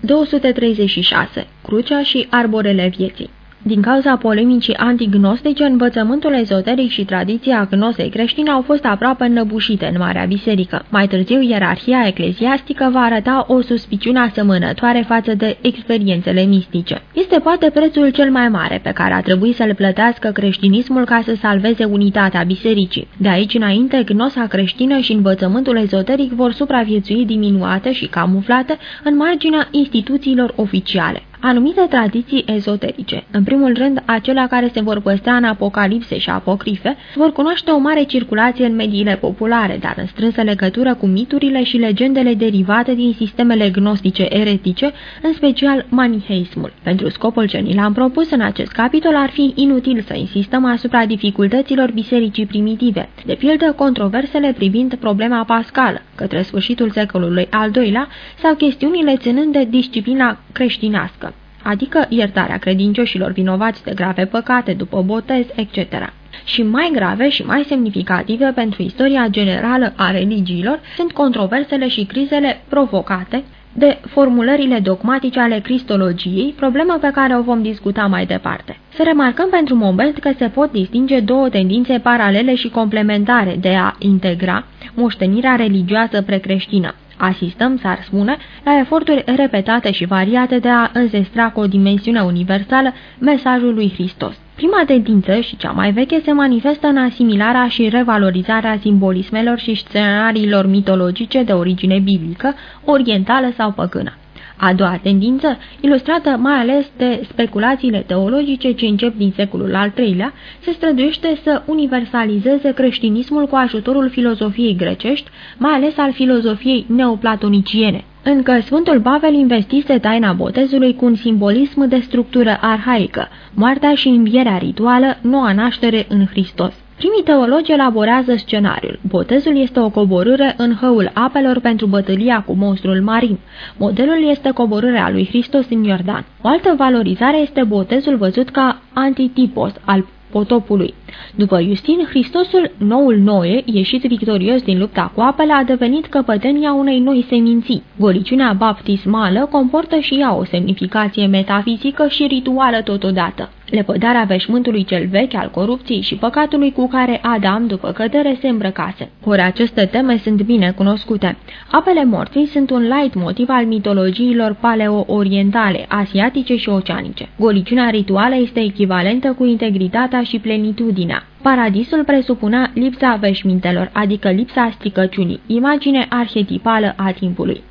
236. Crucea și arborele vieții din cauza polemicii antignostice, învățământul ezoteric și tradiția gnosei creștine au fost aproape înăbușite în Marea Biserică. Mai târziu, ierarhia ecleziastică va arăta o suspiciune asemănătoare față de experiențele mistice. Este poate prețul cel mai mare pe care a trebuit să-l plătească creștinismul ca să salveze unitatea bisericii. De aici înainte, gnosa creștină și învățământul ezoteric vor supraviețui diminuate și camuflate în marginea instituțiilor oficiale anumite tradiții ezoterice, în primul rând acelea care se vor păstra în apocalipse și apocrife, vor cunoaște o mare circulație în mediile populare, dar în strânsă legătură cu miturile și legendele derivate din sistemele gnostice eretice, în special maniheismul. Pentru scopul ce ni l-am propus în acest capitol ar fi inutil să insistăm asupra dificultăților bisericii primitive, de pildă controversele privind problema pascală, către sfârșitul secolului al doilea, sau chestiunile ținând de disciplina creștinească adică iertarea credincioșilor vinovați de grave păcate după botez, etc. Și mai grave și mai semnificative pentru istoria generală a religiilor sunt controversele și crizele provocate de formulările dogmatice ale cristologiei, problemă pe care o vom discuta mai departe. Să remarcăm pentru moment că se pot distinge două tendințe paralele și complementare de a integra moștenirea religioasă precreștină, Asistăm, s-ar spune, la eforturi repetate și variate de a înzestra cu o dimensiune universală mesajul lui Hristos. Prima tendință și cea mai veche se manifestă în asimilarea și revalorizarea simbolismelor și scenariilor mitologice de origine biblică, orientală sau păgână. A doua tendință, ilustrată mai ales de speculațiile teologice ce încep din secolul al III-lea, se străduiește să universalizeze creștinismul cu ajutorul filozofiei grecești, mai ales al filozofiei neoplatoniciene. Încă Sfântul Pavel investise taina botezului cu un simbolism de structură arhaică, moartea și învierea rituală, noua naștere în Hristos. Primii teologi elaborează scenariul. Botezul este o coborâre în hăul apelor pentru bătălia cu monstrul marin. Modelul este coborârea lui Hristos în Iordan. O altă valorizare este botezul văzut ca antitipos al potopului. După Justin, Hristosul, noul Noe, ieșit victorios din lupta cu apele, a devenit căpătenia unei noi seminții. Goliciunea baptismală comportă și ea o semnificație metafizică și rituală totodată lepădarea veșmântului cel vechi al corupției și păcatului cu care Adam, după cădere, se îmbrăcase. Ori aceste teme sunt bine cunoscute. Apele morții sunt un light motiv al mitologiilor paleo-orientale, asiatice și oceanice. Goliciunea rituală este echivalentă cu integritatea și plenitudinea. Paradisul presupunea lipsa veșmintelor, adică lipsa stricăciunii, imagine arhetipală a timpului.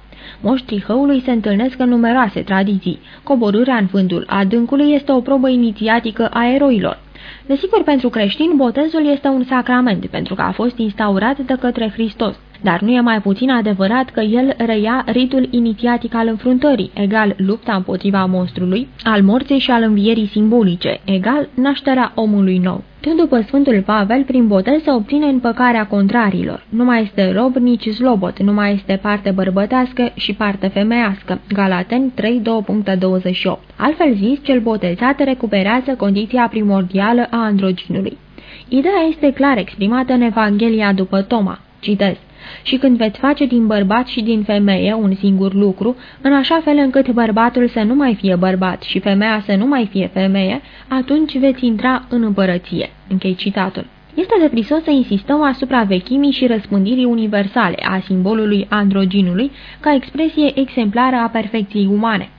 Moștrii hăului se întâlnesc în numeroase tradiții. Coborârea în vântul adâncului este o probă inițiatică a eroilor. Desigur, pentru creștini, botezul este un sacrament, pentru că a fost instaurat de către Hristos. Dar nu e mai puțin adevărat că el reia ritul inițiatic al înfruntării, egal lupta împotriva monstrului, al morții și al învierii simbolice, egal nașterea omului nou. Tot după Sfântul Pavel, prin botez se obține împăcarea contrarilor. Nu mai este rob, nici slobot, nu mai este parte bărbătească și parte femeiască. Galaten 3, 2.28 Altfel zis, cel botezat recuperează condiția primordială a androginului. Ideea este clar exprimată în Evanghelia după Toma. Citez și când veți face din bărbat și din femeie un singur lucru, în așa fel încât bărbatul să nu mai fie bărbat și femeia să nu mai fie femeie, atunci veți intra în împărăție. Închei citatul. Este de prisos să insistăm asupra vechimii și răspândirii universale a simbolului androginului ca expresie exemplară a perfecției umane.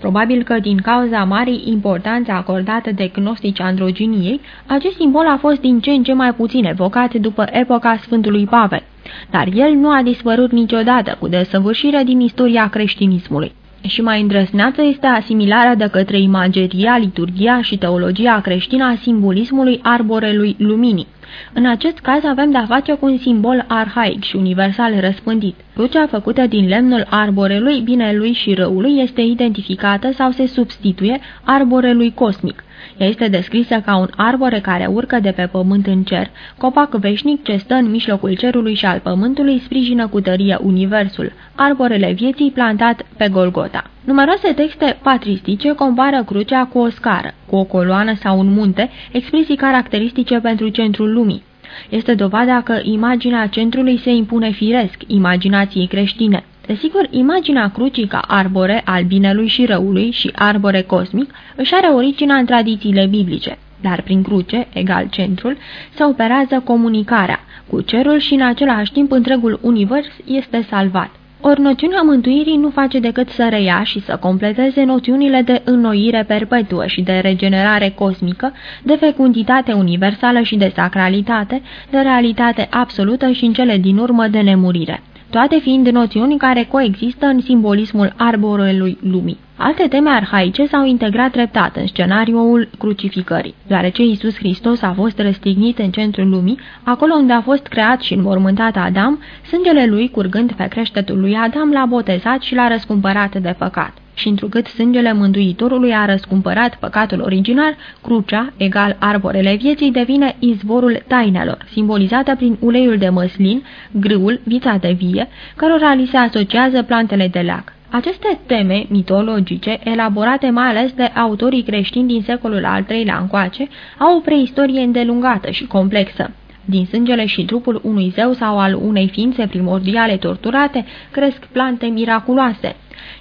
Probabil că din cauza marii importanțe acordate de gnostici androginiei, acest simbol a fost din ce în ce mai puțin evocat după epoca Sfântului Pavel dar el nu a dispărut niciodată cu desăvârșire din istoria creștinismului. Și mai îndrăsneață este asimilarea de către imageria, liturgia și teologia creștină a simbolismului arborelui luminii. În acest caz avem de-a face cu un simbol arhaic și universal răspândit. Crucea făcută din lemnul arborelui, binelui și răului este identificată sau se substituie arborelui cosmic. Ea este descrisă ca un arbore care urcă de pe pământ în cer, copac veșnic ce stă în mijlocul cerului și al pământului, sprijină cu tărie universul, arborele vieții plantat pe Golgota. Numeroase texte patristice compară crucea cu o scară, cu o coloană sau un munte, expresii caracteristice pentru centrul lumii. Este dovada că imaginea centrului se impune firesc, imaginației creștine. Desigur, imaginea crucii ca arbore al binelui și răului și arbore cosmic își are originea în tradițiile biblice, dar prin cruce, egal centrul, se operează comunicarea cu cerul și în același timp întregul univers este salvat. Ori noțiunea mântuirii nu face decât să reia și să completeze noțiunile de înnoire perpetuă și de regenerare cosmică, de fecunditate universală și de sacralitate, de realitate absolută și în cele din urmă de nemurire toate fiind noțiuni care coexistă în simbolismul arborelui lumii. Alte teme arhaice s-au integrat treptat în scenariul crucificării, deoarece Iisus Hristos a fost răstignit în centrul lumii, acolo unde a fost creat și înmormântat Adam, sângele lui curgând pe creștetul lui Adam l-a botezat și l-a răscumpărat de păcat și întrucât sângele Mântuitorului a răscumpărat păcatul original, crucea, egal arborele vieții, devine izvorul tainelor, simbolizată prin uleiul de măslin, grâul, vița de vie, cărora li se asociază plantele de leac. Aceste teme mitologice, elaborate mai ales de autorii creștini din secolul al III-lea încoace, au o preistorie îndelungată și complexă. Din sângele și trupul unui zeu sau al unei ființe primordiale torturate cresc plante miraculoase.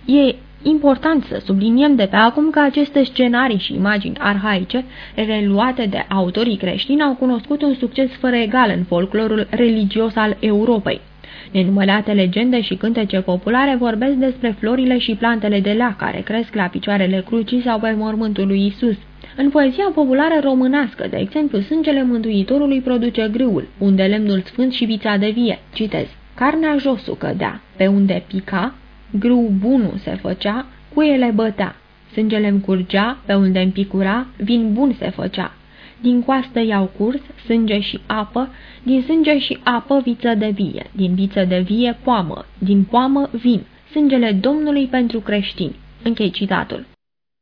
E important să subliniem de pe acum că aceste scenarii și imagini arhaice, reluate de autorii creștini, au cunoscut un succes fără egal în folclorul religios al Europei. Nenumărate legende și cântece populare vorbesc despre florile și plantele de lea care cresc la picioarele crucii sau pe mormântul lui Isus. În poezia populară românească, de exemplu, sângele Mântuitorului produce grâul, unde lemnul sfânt și vița de vie. Citez. Carnea josu cădea, pe unde pica, grâu bunul se făcea, cuiele bătea, sângele-mi curgea, pe unde îmi picura, vin bun se făcea. Din coastă iau curs, sânge și apă, din sânge și apă viță de vie, din viță de vie poamă, din poamă vin, sângele Domnului pentru creștini. Închei citatul.